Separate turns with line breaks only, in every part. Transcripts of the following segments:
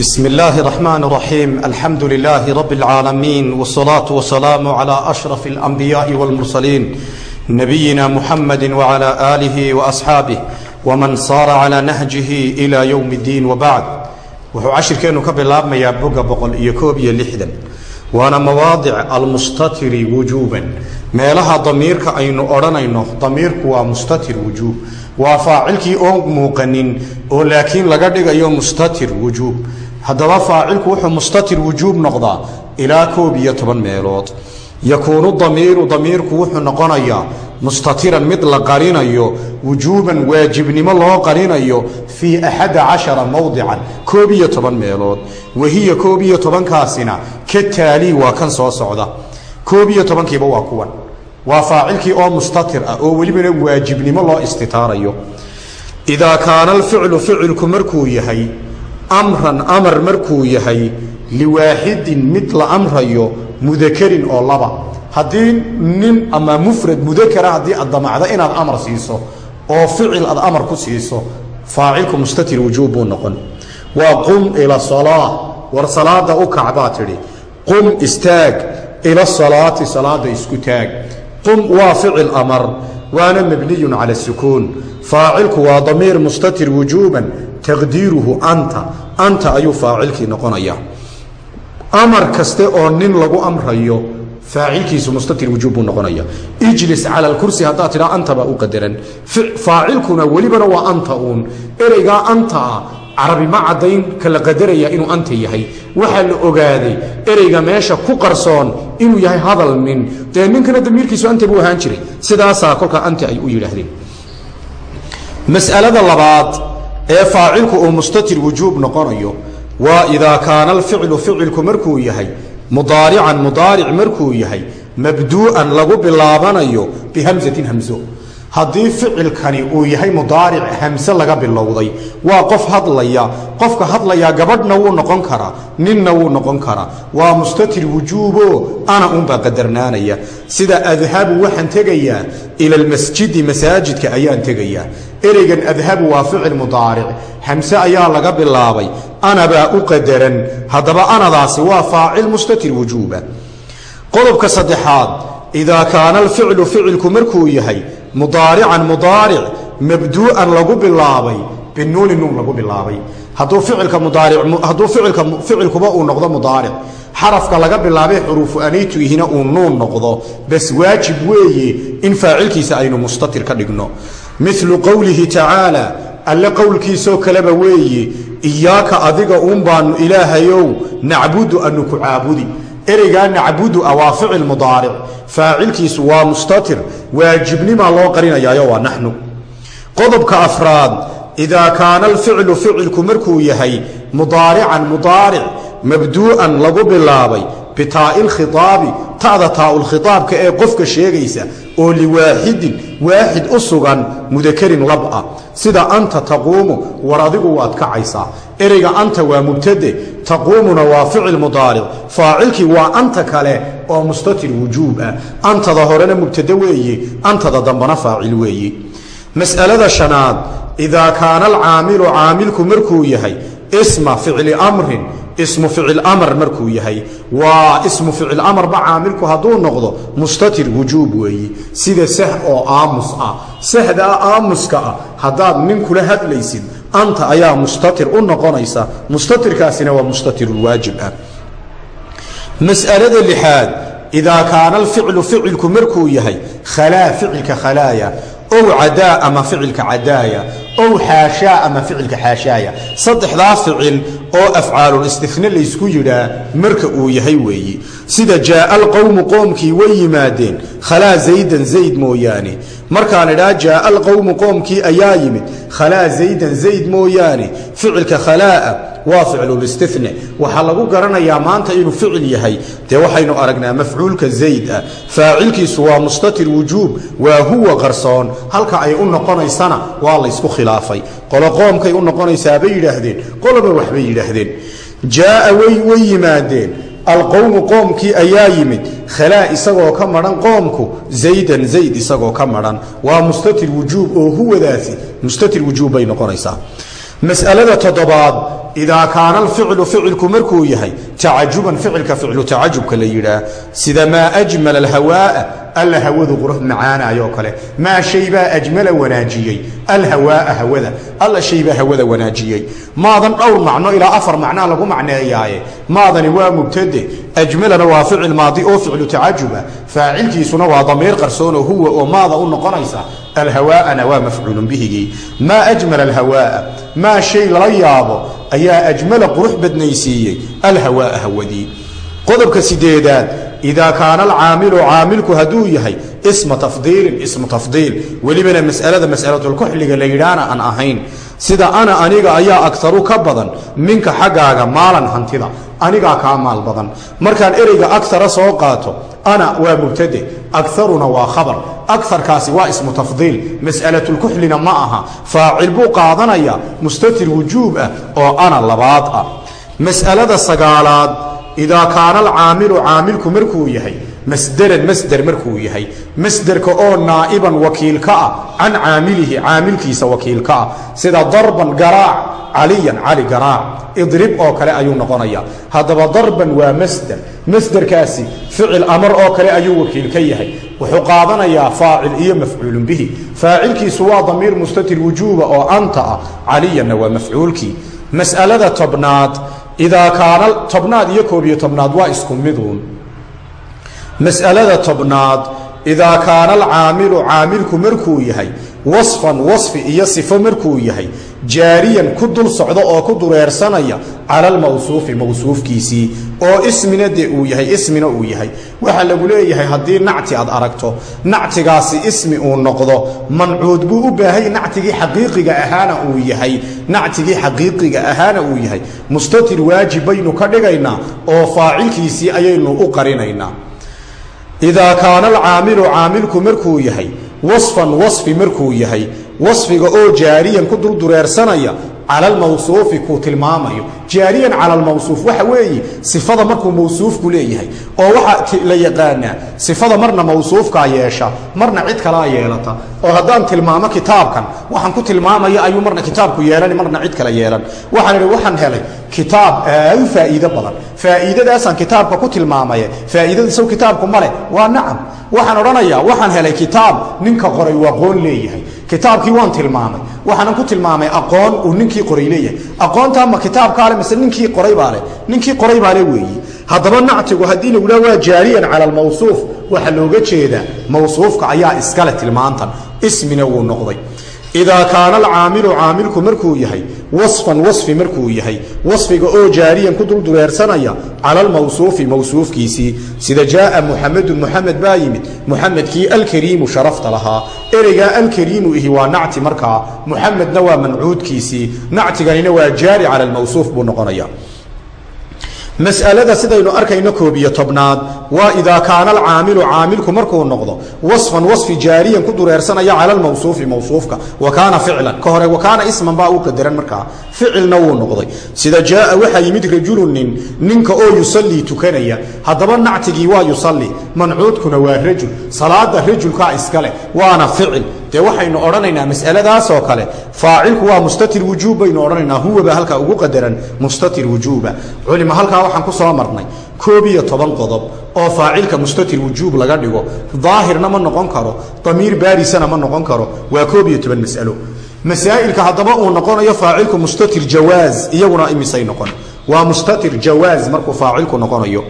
بسم الله الرحمن الرحيم الحمد لله رب العالمين والصلاة والسلام على أشرف الأنبياء والمرسلين نبينا محمد وعلى آله وأصحابه ومن صار على نهجه إلى يوم الدين وبعد wuxuu cashirkeennu ka bilaabmayaa boga boqol iyo koob iyo lixdan waana mawaadic almustatiri wujuuban meelaha damiirka aynu odhanayno damiirku waa mustatir wujuub waa faacilkii oon muuqanin oo laakiin laga dhigayo mustatir wujuub haddaba faacilku wuxuu mustatir wujuub noqdaa ilaa koob iyo toban meelood. Yakuunu damiiru damiirku wuxuu noqonayaa mustatiran mid la qarinayo wujuuban waajibnimo loo qarinayo fii axada cashara mowdican koob iyo toban meelood. Wahiya koob iyo tobankaasina ka taalii waa kan soo socda. Koob iyo tobankiiba waa kuwan. Waa faacilkii oo mustatir ah oo welibana waajibnimo loo istitaarayo. Idaa kaana alficlu ficilku markuu yahay amran amar markuu yahay liwaaxidin mid la amrayo mudakarin oo laba. Haddii nin ama mufrad mudakara haddii aad damacdo inaad amar siiso oo ficil aad amar ku siiso faacilku mustatir wujuub buu noqon. Waa qum ila salaa war salaada u kac baa tidhi. Qum istaag ila salaati salaada isku taag. Qum waa ficil amar waana mabniyun cala sukuun faacilku waa damiir mustatir wujuuban taqdiiruhu anta anta ayuu faacilkii noqonaya amar kaste oo nin lagu amrayo faacilkiisu mustatir wujuub buu noqonaya ijlis cala alkursi haddaad tidhaa anta baa u qadaran faacilkuna welibana waa anta uun. Ereygaa anta ah carabi ma caddayn ka la qadaraya inuu anta yahay. Waxaa la ogaaday ereyga meesha ku qarsoon inuu yahay hadal nin. Dee ninkana damiirkiisu anta buu ahaan jiray. Sidaasaa kolkaa anta ay u yidhaahdeen. Mas'alada labaad ee faacilku uu mustatir wujuub noqonayo waa idaa kaana alficlu ficilku markuu yahay mudaarican mudaaric markuu yahay mabduu'an lagu bilaabanayo bihamsatin hamso haddii ficilkani uu yahay mudaaric hamse laga bilowday waa qof hadlaya qofka hadlayaa gabadhna wuu noqon karaa ninna wuu noqon karaa waa mustatir wujuubo ana unbaa qadarnaanaya. Sida adhabu waxaan tegayaa ila almasjidi masaajidka ayaan tegayaa ereygan adhabu waa ficil mudaaric. Hamse ayaa laga bilaabay. Anabaa u qadaran. Haddaba anadaasi waa faacil mustatir wujuuba. Qodobka saddexaad idaa kaana alficlu ficilku markuu yahay mudaarican mudaaric mabduu'an lagu bilaabay binuuni nuun lagu bilaabay. Hadduu ficilkuba uu noqdo mudaaric. Xarafka laga bilaabay xuruufu aniituyihina uu nuun noqdo. Bas waajib weeye in faacilkiisa aynu mustatir ka dhigno milu qowlihi tacaala alle qowlkiisoo kaleba weeye iyaaka adiga uun baanu ilaahayow nacbudu anu ku caabudi. Ereygaa nacbudu ah waa ficil mudaaric faacilkiisu waa mustatir waajibnimaa loo qarinayaayo waa naxnu. Qodobka afraad idaa kaana alficlu ficilku markuu yahay mudaarican mudaaric mabduu'an lagu bilaabay bitaa'i lkhitaabi ta'da taa'ulkhitaabka ee qofka sheegaysa oo liwaaxidin waaxid u sugan mudakarin lab ah. Sida anta taquumu war adigu waad kacaysaa. Ereyga anta waa mubtade taquumuna waa ficil mudaaric. Faacilkii waa anta kale oo mustatir wujuub ah. Antada horena mubtade weeye antada dambana faacil weeye mas'alada shanaad idaa kaana alcaamilu caamilku markuu yahay isma ficli amrin ismu ficil amar markuu yahay. Waa ismu ficil amarba caamilku hadduu noqdo mustatir wujuub weeye sida sah oo aamus ah. Sahdaa aamuska ah haddaad nin kula hadlaysid anta ayaa mustatir u noqonaysa. Mustatirkaasina waa mustatirulwaajib ah. Mas'alada lixaad idaa kaana alficlu ficilku markuu yahay khalaa ficilka khalaaya ow cadaa ama ficilka cadaaya ow xaashaa ama ficilka xaashaaya. Saddexdaa ficil oo afcaalulistihne laysku yidhaa marka uu yahay weeyi. Sida jaaa alqowmu qoomkii way yimaadeen khalaa zaydan zayd mooyaane. Markaan idhaa jaaa alqowmu qoomkii ayaa yimid khalaa zaydan zayd mooyaane. Ficilka khalaa'a waa ficlulistihne waxaa lagu garanayaa maanta inuu ficil yahay. Dee waxaynu aragnaa mafcuulka zayd ah faacilkiisu waa mustatir wujuub waa huwa qarsoon. Halka ay u noqonaysana waa khilaafay. Qolo qoomkay u noqonaysaa bay yidhaahdeen qoloba waxbay yidhaahdeen. Jaaa way way yimaadeen. Alqowmu qoomkii ayaa yimid. Khalaa isagoo ka madhan qoomku zaydan zayd isagoo ka madhan waa mustatir wujuub oo huwadaasi mustatir wujuub bay noqonaysaa. Mas'alada toddobaad idaa kaana alficlu ficilku markuu yahay tacajuban ficilka ficlu tacajubka la yidhaah sida maa ajmala alhawaa'a alla hawadu qurux macaanaayoo kale maa shaybaa ajmala wanaajiyey alhawaa'a hawada alla shaybaa hawada wanaajiyey maadan dhowr macno ilaa afar macnaa lagu macneeyaaye maadani waa mubtade ajmalana waa ficil maadi oo ficlu tacajuba faacilkiisuna waa damiir qarsoonoo huwa oo maada u noqonaysa alhawaaana waa mafcuulun bihigii maa ajmala alhawaa'a maa shay lala ayaa ajmala qurux badnaysiiyey. Alhawaa'a hawadii qodobka sideedaad idaa kaana alcaamilu caamilku hadduu yahay isma tafdiilin ismu tafdiil. Welibana masalada mas'alatulkuxliga la yidhaana aan ahayn. Sida ana aniga ayaa agaru ka badan minka xaggaaga maalan hantida anigaa kaa maal badan. Markaan ereyga agara soo qaato ana waa mubtade agaruna waa khabar aarkaasi waa ismu tafdiil mas'alatulkuxlina ma aha faacil buu qaadanayaa mustatir wujuub ah oo ana labaad ah mas'alada sagaalaad idaa kaana alcaamilu caamilku markuu yahay masderan masder markuu yahay masderka oo naa'iban wakiilka ah can caamilihi caamilkiisa wakiilka ah sida darban garaac caliyan cali garaac idrib oo kale ayuu noqonaya. Haddaba darban waa masder masderkaasi ficil amar oo kale ayuu wakiil ka yahay. Wuxuu qaadanayaa faacil iyo mafcuulun bihi. Faacilkiisu waa damiir mustatir wujuuba oo anta ah caliyanna waa mafcuulkii. Mas'alada tobnaad idaa kaana tobnaad iyo koob iyo tobnaad waa isku miduun. Mas'alada tobnaad idaa kaana alcaamilu caamilku markuu yahay wasfan wasfi iyo sifo markuu yahay jaariyan ku dul socdo oo ku dureersanaya cala almawsuufi mawsuufkiisii oo ismina dee uu yahay ismina uu yahay. Waxaa lagu leeyahay haddii nacti aad aragto nactigaasi ismi uu noqdo mancuud buu u baahay nactigii xaqiiqiga ahaana uu yahay nactigii xaqiiqiga ahaana uu yahay. Mustatir waajib baynu ka dhigaynaa oo faacilkiisii ayaynu u qarinaynaa. Idaa kaana alcaamilu caamilku markuu yahay wasfan wasfi markuu yahay wasfiga oo jaariyan ku duldureersanaya cala almawsuufi kuu tilmaamayo jaariyan cala almawsuuf. Waxa weeye sifada markuu mawsuufku leeyahay oo waxaa la yaqaanaa sifada marna mawsuufkaa yeesha marna cid kalaa yeelata oo haddaan tilmaamo kitaabkan waxaan ku tilmaamaya ayuu marna kitaabku yeelani marna cid kale yeelan. Waxaan idhi waxaan helay kitaab aad u faa'iido badan. Faa'iidadaasaan kitaabka ku tilmaamaye. Faa'iidadiisaw kitaabku ma waa nacam. Waxaan odhanayaa waxaan helay kitaab ninka qoray uu aqoon leeyahay. Kitaabkii waan tilmaamay. Waxaanan ku tilmaamay aqoon uu ninkii qoray leeyahay. Aqoontaa ma kitaabkaale mise ninkii qoray baa leh ninkii qoray baa le weeyi. Haddaba nactigu haddii lagu dhaha waa jaariyan cala almawsuuf waxaa looga jeedaa mawsuufka ayaa iskale tilmaantan. Ismina wuu noqday idaa kaana alcaamilu caamilku markuu yahay wasfan wasfi markuu yahay wasfiga oo jaariyan ku duldureersanaya cala almawsuufi mawsuufkiisii sida jaaa muxamedun muxamed baa yimid muxamedkii alkariimu sharafta lahaa ereygaa alkariimu ihi waa nacti markaa muxamedna waa mancuudkiisii nactiganina waa jaari cala almawsuuf buu noqonaya masalada sidaynu arkayno koob iyo tobnaad waa idaa kaana alcaamilu caamilku markuu noqdo wasfan wasfi jaariyan ku dureersanaya cala almawsuufi mawsuufka wa kaana ficlan. Ka hore wa kaana isman baa uu qadaran markaa. Ficilna wuu noqday. Sida jaaa waxaa yimid rajulu nin ninka oo yusallii tukanaya. Haddaba nactigii waa yusalli mancuudkuna waa rajul. Salaada rajulkaa iskale waana ficil dee waxaynu odhanaynaa masaladaasoo kale. Faacilku waa mustatir wujuub baynu odhanaynaa. Huwaba halkaa ugu qadaran mustatir wujuuba. Culima halkaa waxaan ku soo marnay koob iyo toban qodob oo faacilka mustatir wujuub laga dhigo. Daahirna ma noqon karo damiir baarisana ma noqon karo. Waa koob iyo toban mas'alo. Masaa'ilka haddaba uu noqonayo faacilku mustatir jawaaz iyaguna imisay noqon. Waa mustatir jawaaz markuu faacilku noqonayo.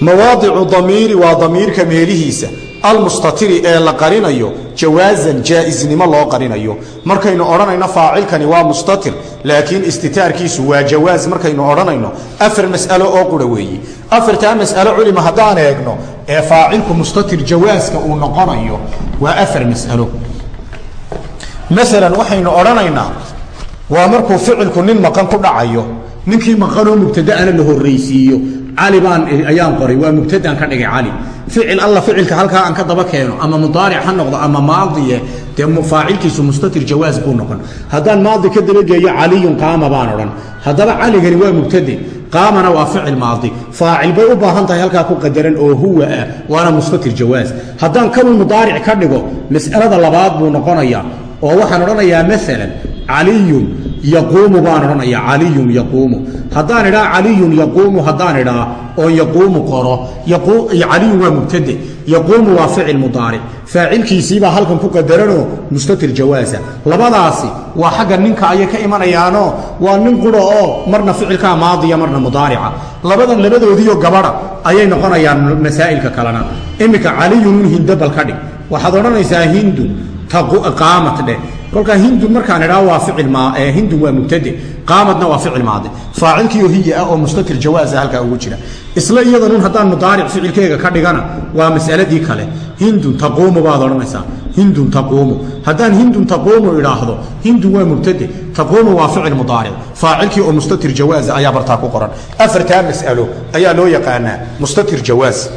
Mawaadicu damiiri waa damiirka meelihiisa almustatiri ee la qarinayo jawaazan jaa-isnimo loo qarinayo. Markaynu odhanayno faacilkani waa mustatir laakiin istitaarkiisu waa jawaaz markaynu odhanayno. Afar mas'alo oo qura weeye afartaa mas'alo culima haddaan eegno ee faacilku mustatir jawaaska uu noqonayo waa afar mas'alo. Maalan waxaynu odhanaynaa waa markuu ficilku nin maqan ku dhacayo ninkii maqanoo mubtadaana la horraysiiyo cali baan ayaan qoray. Waa mubtadaan ka dhigay cali ficil alla ficilka halkaa aan ka daba keeno ama mudaaric ha noqdo ama maadiye dee faacilkiisu mustatir jawaaz buu noqon. Haddaan maadi ka dabageeyo caliyun qaama baan odhan. Haddaba caligani waa mubtade qaamana waa ficil maadi. Faacil bay u baahan tahay halkaa ku qadaran oo huwa ah waana mustatir jawaaz. Haddaan kanuu mudaaric ka dhigo mas'alada labaad buu noqonayaa oo waxaan odhanayaa maalan caliyun yaquumu baan odhanaya caliyun yaquumu. Haddaan idhaa caliyun yaquumu haddaan idhaa oon yaquumu qoro. Caliyun waa mubtade yaquumu waa ficil mudaaric faacilkiisiibaa halkan ku qadaranoo mustatir jawaasa. Labadaasi waa xagga ninka ayay ka imanayaanoo waa nin qura oo marna ficilkaa maadiya marna mudaarica. Labadan labadoodiiyo gabadha ayay noqonayaan masaa'ilka kalena. Iminka caliyunun hindabal ka dhig. Waxaad odhanaysaa hindun qaamat dheh kolkaa hindun markaan idhaa waa ficil hindun waa mubtade qaamadna waa ficil maadi. Faacilkiioo hiya ah oo mustatir jawaasa halkaa ugu jira. Isla iyadanun haddaan mudaaric ficilkeega ka dhigana waa masaladii kale. Hindun taquumu baad odhanaysaa. Hindun taquumu. Haddaan hindun taquumu idhaahdo hindun waa mubtade taquumu waa ficil mudaaric. Faacilkii oo mustatir jawaasa ayaa bartaa ku qoran. Afartaa mas'alo ayaa loo yaqaanaa mustatir jawaas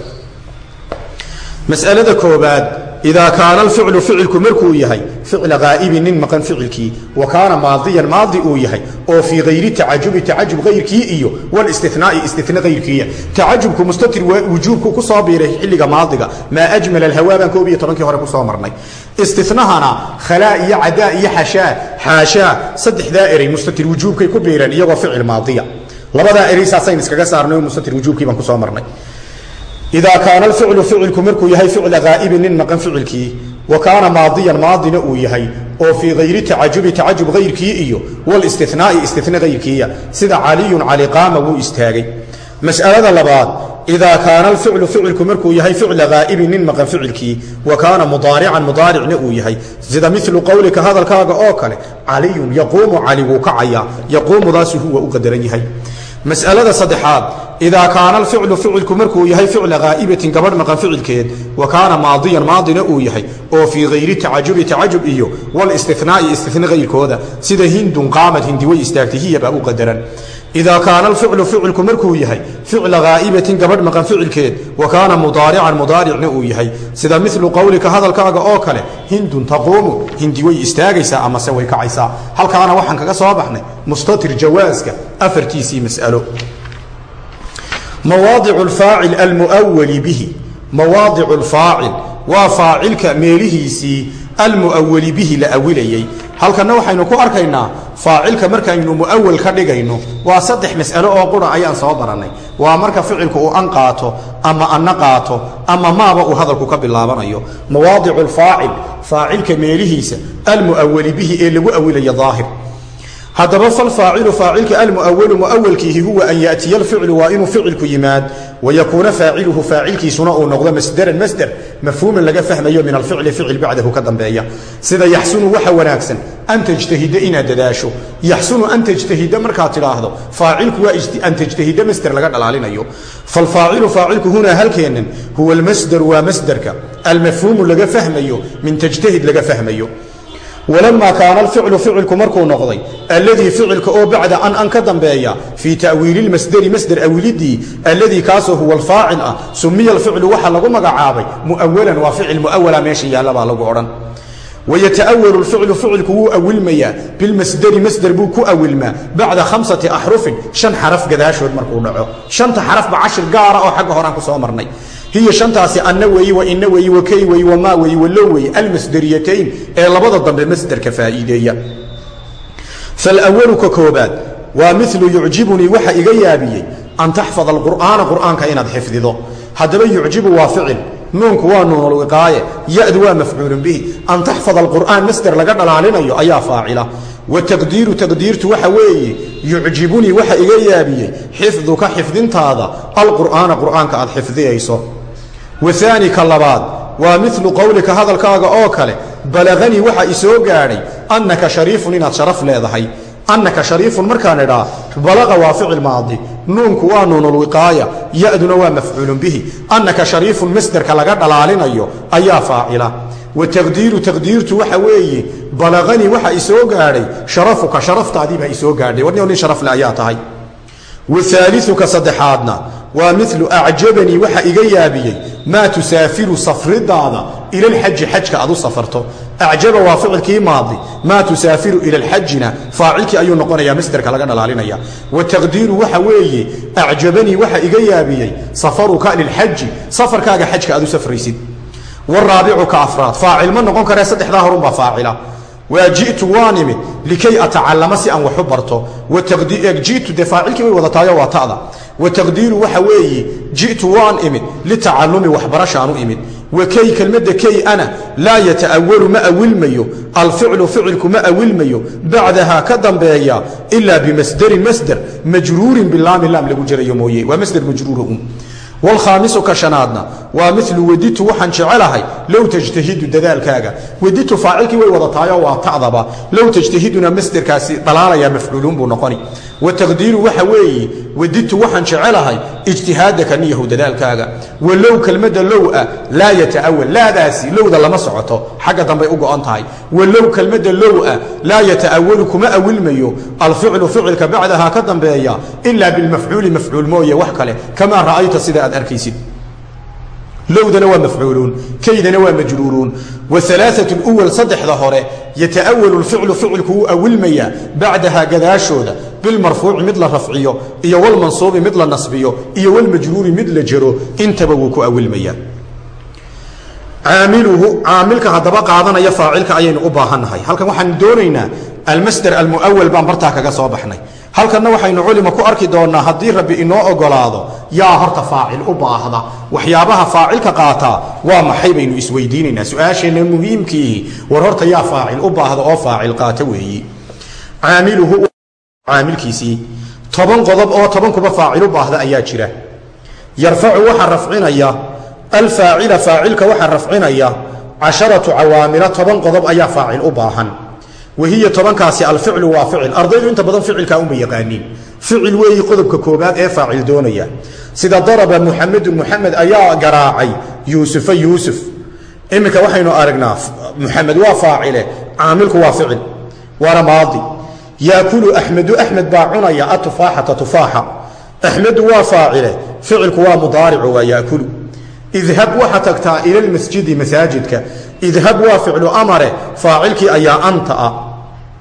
masalada koobaad idaa kaana alficlu ficilku markuu yahay ficla haa'ibin nin maqan ficilkii wa kaana maadiyan maadi uu yahay oo fii hayri tacajubi tacajub hayrkii iyo wlistinaai istina hayrkiiya tacajubku mustatir wujuubku ku soo biiray xilliga maadiga maa ajmal alhawaa koob iyo tobankii hore ku soo marnay istinahana khalaa iyo cadaa iyo xashaa xaashaa saddexdaa erey mustatir wujuubkay ku biireen iyagoo ficil maadiya labadaa erey iskaga saarnay oo mustatir wujuubkii baan ku soo marnay idaa kaana alficlu ficilku markuu yahay ficla haa'ibin nin maqan ficilkii wa kaana maadiyan maadina uu yahay oo fii hayri tacajubi tacajub hayrkii iyo wlistinaai istina hayrkiiya sida caliyun cali qaama wuu istaagay mas'alada labaad idaa kaana alficlu ficilku markuu yahay ficla haa'ibin nin maqan ficilkii wa kaana mudaarican mudaaricna uu yahay sida milu qowlika hadalkaaga oo kale caliyun yaquumu cali wuu kacayaa yaquumudaasi huwa u qadaran yahay masalada saddexaad idaa kaana alficlu ficilku markuu yahay ficla haa'ibatin gabadh maqan ficilkeed wa kaana maadiyan maadina uu yahay oo fii hayri tacajubi tacajub iyo wlistinaai istina hayrkooda sida hindun qaamad hindi way istaagtay hiya baa u qadaran idaa kaana alficlu ficilku markuu yahay ficla haa'ibatin gabadh maqan ficilkeed wa kaana mudaarican mudaaricna uu yahay sida milu qowlika hadalkaaga oo kale hindun taquumu hindi way istaagaysaa amase way kacaysaa halkaana waxaan kaga soo baxnay mustatir jawaaska afartiisii mas'alo mawaadicu lfaacil almuwali bihi mawaadicu lfaacil waa faacilka meelihiisii almu'awali bihi la awilayey halkanna waxaynu ku arkaynaa faacilka markaynu mu'awal ka dhigayno. Waa saddex mas'alo oo qura ayaan soo barannay. Waa marka ficilku uu an qaato ama anna qaato ama maaba uu hadalku ka bilaabanayo. Mawaadicu lfaacil faacilka meelihiisa almu'awali bihi ee lagu awilayo daahir haddaba falfaacilu faacilka almuawalu muawalkiihi huwa an yatiya alficlu waa inuu ficilku yimaad wayakuuna faaciluhu faacilkiisuna uu noqdo masdaran masder mafhuuman laga fahmayo min alficli ficil bacdahu ka dambeeya. Sida yaxsunu waxa wanaagsan an tajtahida inaad dadaasho. Yaxsunu an tajtahida markaad tidhaahdo faacilku waa an tajtahida masder laga dhalaalinayo. Falfaacilu faacilku hunaa halkeennan huwa almasdaru waa masderka almafhuumu laga fahmayo min tajtahid laga fahmayo walamaa kaana alficlu ficilku markuu noqday alladii ficilka oo bacda an an ka dambeeya fii ta'wiili lmasderi masder awilidii alladii kaasoo huwa alfaacil ah sumiya alficlu waxaa lagu magacaabay mu'awalan waa ficil mu'awala meesha yaalla baa lagu odhan wayata'awalu lficlu ficilku wuu awilmayaa bilmasderi masder buu ku awilmaa bacda khamsati axrufin shan xaraf gadaashood markuu dhaco shanta xarafba cashir gaara oo xagga horaan ku hiya shantaasi anna weeyi wa ina weeyi wa kay weeyi wa maa weeyi wallo weeyi almasderiyatayn ee labada dambe masderka faa'iideeya. Falwalu ka koobaad waa milu yucjibunii waxa iga yaabiyey an taxfada alqur'aana qur'aanka inaad xifdido. Haddaba yucjibu waa ficil nuunku waa nuunulwiqaaye yadu waa mafcuulun bihi. An taxfada alqur'aan masder laga dhalaalinayo ayaa faacila. Wataqdiiru taqdiirtu waxa weeye yucjibunii waxa iga yaabiyey xifduka xifdintaada alqur'aana qur'aanka aad xifdiyayso waani ka labaad waa milu qowlika hadalkaaga oo kale balaganii waxa isoo gaadhay annaka shariifun inaad sharaf leedahay. Annaka shariifun markaan idhaa balaqa waa ficil maadi nuunku waa nuunulwiqaaya yaduna waa mafcuulun bihi. Annaka shariifun masderka laga dhalaalinayo ayaa faacila wataqdiiru taqdiirtu waxa weeye balaqanii waxa isoo gaadhay sharafuka sharaftaadiibaa isoo gaadhay. Warnio nin waaliuka saddexaadna. Waa milu acjabanii waxa iga yaabiyey maa tusaafiru safridaada ila lxaji xajka aad u safarto. Acjaba waa ficilkii maadi maa tusaafiru ila lxajina faacilkii ayuu noqonayaa masderka laga dhalaalinaya wataqdiiru waxa weeye acjabanii waxa iga yaabiyey safaruka lilxaji safarkaaga xajka aad u safraysid. Waraabicu ka afraad faacil ma noqon karee saddexdaa horunbaa faacila waa ji'tu waan imid likay atacallama si aan waxu barto. Ji'tu dee faacilkii way wadataayo waa ta'da. Wa taqdiiru waxa weeye ji'tu waan imid litacallumi waxbarashaanu imid. Wa kay kelmadda kay ana laa yata'awalu ma awilmayo alficlu ficilku ma awilmayo bacdahaa ka dambeeya ilaa bimasderin masder majruurin bilaami laam lagu jarayo mooye. Waa masder majruura un wlkhaamisu ka shanaadna waa milu waditu waxaan jecelahay low tajtahidu dadaalkaaga waditu faacilkii way wadataayo waa ta'daba low tajtahiduna masderkaasi dhalaalaya mafcuuluun buu noqoni wa taqdiiru waxa weeye waditu waxaan jecelahay ijtihaadaka niyahu dadaalkaaga walow kelmadda lowa laa yata'awal laadaasi lowda lama socoto xagga dambay u go'on tahay walow kelmadda lowa laa yata'awalu kuma awilmayo alficlu ficilka bacdahaa ka dambeeya ilaa bilmafcuuli mafcuul mooye wax kale aad arkaysid. Lowdana waa mafcuuluun kaydana waa majruuruun. Waalaaa uwal saddexda hore yata'awalu lficlu ficilku wuu awilmayaa bacdahaa gadaashooda. Bilmarfuuci mid la rafciyo iyo walmansuubi mid la nasbiyo iyo walmajruuri mid la jaro intaba wuu ku awilmayaa. Caamiluhu caamilka haddaba qaadanaya faacilka ayaynu u baahannahay. Halkan waxaan doonaynaa almasder almuawal baan bartaa kaga soo baxnay halkanna waxaynu culima ku arki doonnaa haddii rabbi inoo ogolaado yaa horta faacil u baahda. Waxyaabaha faacilka qaataa waa maxay baynu isweydiinaynaa? Su'aasheenna muhiimkiihi war horta yaa faacil u baahda oo faacil qaata weeyi. Caamiluhu caamilkiisii toban qodob oo tobankuba faacil u baahda ayaa jira. Yarfacu waxaa rafcinaya alfaacila faacilka waxaa rafcinaya casharatu cawaamila toban qodob ayaa faacil u baahan wahiya tobankaasi alficlu waa ficil. Ardaydu inta badan ficilkaa uma yaqaaniin. Ficil weeyi qodobka koobaad ee faacil doonaya. Sida daraba muxamedun muxamed ayaa garaacay yuusufa yuusuf. Iminka waxaynu aragnaa muxamed waa faacile caamilku waa ficil. Waana maadi. Yaakulu axmedu axmed baa cunaya atufaaxata tufaaxa axmedu waa faacile ficilku waa mudaaricu waa yaakulu. Idhab waxaa tagtaa ila lmasjidi masaajidka idhab waa ficlu amare faacilkii ayaa anta ah.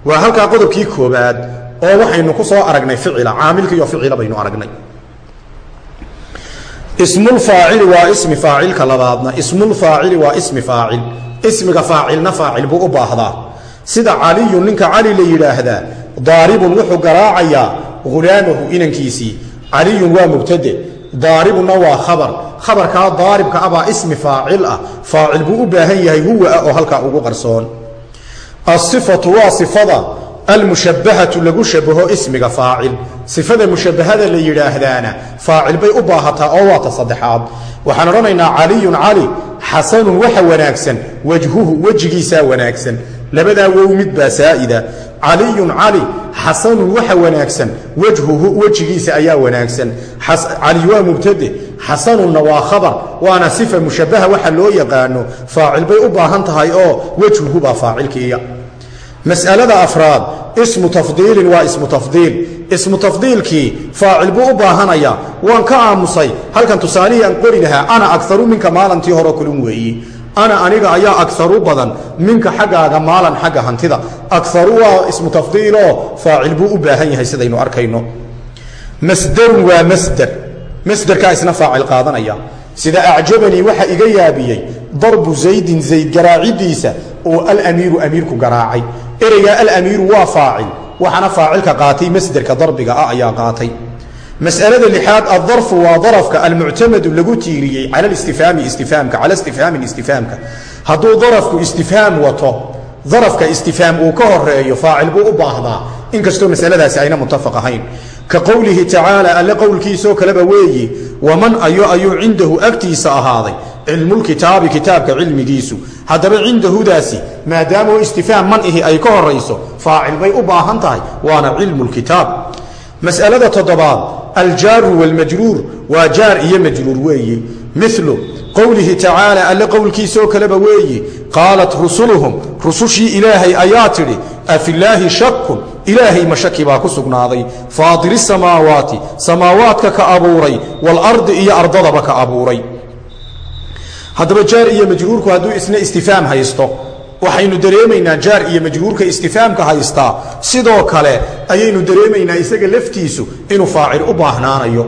Waa halkaa qodobkii koobaad oo waxaynu ku soo aragnay ficila caamilkiiyo ficila baynu aragnay. Ismulfaacili waa ismi faacilka labaadna ismulfaacili waa ismi faacil. Ismiga faacilna faacil buu u baahdaa. Sida caliyun ninka cali la yidhaahdaa daaribun wuxuu garaacayaa hulaamahu inankiisii. Caliyun waa mubtade daaribuna waa khabar. Khabarkaa daaribka abaa ismi faacil ah. Faacil buu u baahan yahay huwa ah oo halkaa ugu qarsoon. Asifatu waa sifada almushabbahatu lagu shabaho ismiga faacil. Sifada mushabbahada la yidhaahdaana faacil bay u baahataa oo waa ta saddexaad. Waxaan odhanaynaa caliyun cali xasanun waxa wanaagsan wajhuhu wejigiisaa wanaagsan labadaa wow mid baa saa'ida caliyun cali xasanun waxa wanaagsan wajhuhu wejigiisa ayaa wanaagsan. Cali waa mubtade xasanunna waa khabar waana sifa mushabbaha waxa loo yaqaano faacil bay u baahan tahay oo wejhuhu baa faacilkiiya. Mas'alada afraad ismu tafdiilin waa ismu tafdiil. Ismu tafdiilkii faacil buu u baahanaya. Waan ka aamusay halkan tusaalihii aan qori lahaa ana agaru minka maalantii horo kulun weeyi ana aniga ayaa agaru badan. Minka xaggaaga maalan xagga hantida. Agaru waa ismu tafdiiloo faacil buu u baahan yahay sidaynu arkayno. Masderun waa masder masderkaa isna faacil qaadanaya. Sida acjabanii waxa iga yaabiyey darbu zaydin zayd garaacidiisa oo alamiiru amiirku garaacay. Ereygaa alamiiru waa faacil waxaana faacilka qaatay masderka darbiga ah ayaa qaatay masalada lixaad adarfu waa darafka almuctamadu lagu tiiriyey cala listifaami istifaamka cala istifhaamin istifaamka. Hadduu darafku istifhaam wato darafka istifhaam uu ka horeeyo faacil buu u baahdaa. Inkastoo masaladaasi ayna muttafaq ahayn. Ka qowlihi tacaala alle qowlkiisoo kaleba weeyi waman ayo ayuu cindahu agtiisa ahaaday? Cilmulkitaabi kitaabka cilmigiisu. Haddaba cindahudaasi maadaamoo istifhaam man ihi ay ka horayso faacil bay u baahan tahay waana cilmulkitaab masalada toddobaad aljaaru wاlmajruur waa jaar iyo majruur weeye. milu qowlihi tacaala alle qowlkiisoo kaleba weeyi qaalat rusuluhum rusushii ilaahay ayaa tidhi afilaahi shakun ilaahay ma shaki baa ku sugnaaday faadiri samaawaati samaawaadka ka abuuray waalardi iyo ardadaba ka abuuray haddaba jaar iyo majruurku hadduu isna istifaam haysto waxaynu dareemaynaa jaar iyo majruurka istifaamka haystaa sidoo kale ayaynu dareemaynaa isaga laftiisu inuu faacil u baahnaanayo.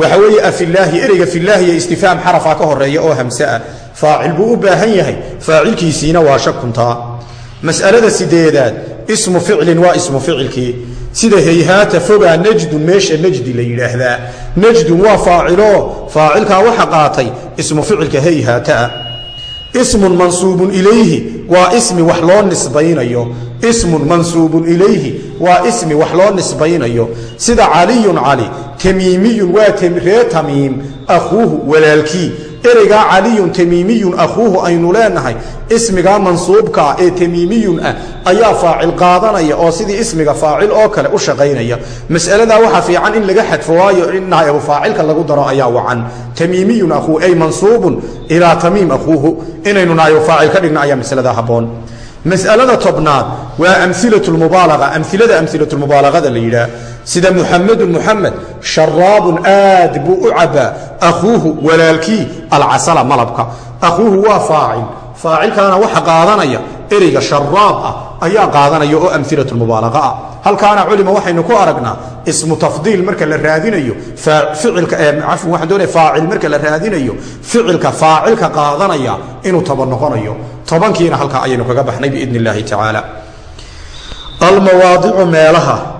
Waxa weeye afilaahi ereyga filaahi iyo istifaam xarafaa ka horreeya oo hamseah faacil buu u baahan yahay. Faacilkiisiina waa shakuntaa mas'alada sideedaad ismu ficlin waa ismu ficilkii. Sida hayhaata fogaa najdun meesha najdi la yidhaahdaa. Najdun waa faacilo faacilkaa waxa qaatay ismu ficilka hayhaataa ismun mansuubun ilayhi waa ismi wax loo nisbaynayo. Ismun mansuubun ilayhi waa ismi wax loo nisbaynayo. Sida caliyun cali tamiimiyun waa ree tamiim akhuuhu walaalkii ereygaa caliyun tamiimiyun akhuuhu aynu leenahay ismigaa mansuubkaa ee tamiimiyun ah ayaa faacil qaadanaya oo sidii ismiga faacil oo kale u shaqaynaya. Mas'aladaa waxaa fiican in laga xadfo waayo in naa'ibu faacilka lagu daro ayaa wacan. Tamiimiyun akhuuhu ay mansuubun ilaa tamiim akhuuhu inaynu naa'ibu faacil ka dhigno ayaa masaladaa habboon. Masalada tobnaad waa amilatmubaalaga amilada amilatmubaalaada la yidhaah sida muxamedun muxamed sharaabun aad buu u cabaa. Akhuuhu walaalkii alcasala malabka. Akhuuhu waa faacil. Faacilkaana waxa qaadanaya ereyga sharaab ah ayaa qaadanaya oo amilatmubaalaga ah. Halkaana culima waxaynu ku aragnaa ismu tafdiil marka la raadinayo faacil marka la raadinayo ficilka faacilka qaadanaya inuu toban noqonayo. Tobankiina halkaa ayaynu kaga baxnay biidn illaahi tacaala. Almawaadicu meelaha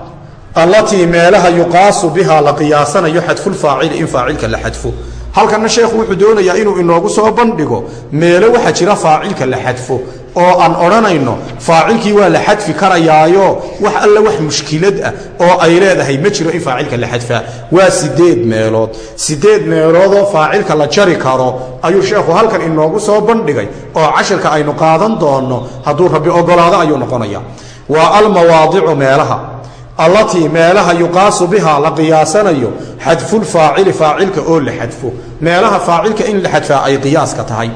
allatii meelaha yuqaasu bihaa la qiyaasanayo xadfulfaacili in faacilka la xadfo. Halkana sheekhu wuxuu doonayaa inuu inoogu soo bandhigo meelo waxaa jira faacilka la xadfo. Oo aan odhanayno faacilkii waa la xadfi karayaayo wax alla wax mushkilad ah oo ay leedahay ma jiro in faacilka la xadfaa waa sideed meelood. Sideed meeloodoo faacilka la jari karo ayuu sheekhu halkan inoogu soo bandhigay oo cashirka aynu qaadan doonno hadduu rabbi ogolaado ayuu noqonaya waa almawaadicu meelaha allatii meelaha yuqaasu bihaa la qiyaasanayo xadfulfaacili faacilka oo la xadfo. Meelaha faacilka in la xadfaa ay qiyaaska tahay.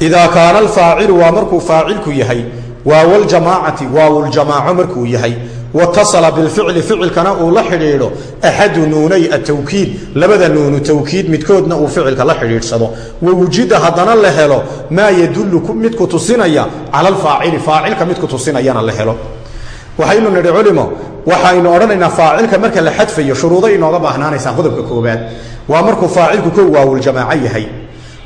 Idaa kaana alfaacilu waa markuu faacilku yahay waawljamaacati waawuljamaaco markuu yahay. Watasala bilficli ficilkana uu la xidhiidho axadu nuunay atawkiid labada nuunu tawkiid midkoodna uu ficilka la xidhiidhsado. Wawujida haddana la helo maa yadullu mid ku tusinaya cala alfaacili faacilka mid ku tusinayana la helo waxaynu nidhi culimo waxaynu odhanaynaa faacilka marka la xadfayo shuruudo inooga baahnaanaysaa qodobka koobaad waa markuu faacilku ko waawuljamaaco yahay.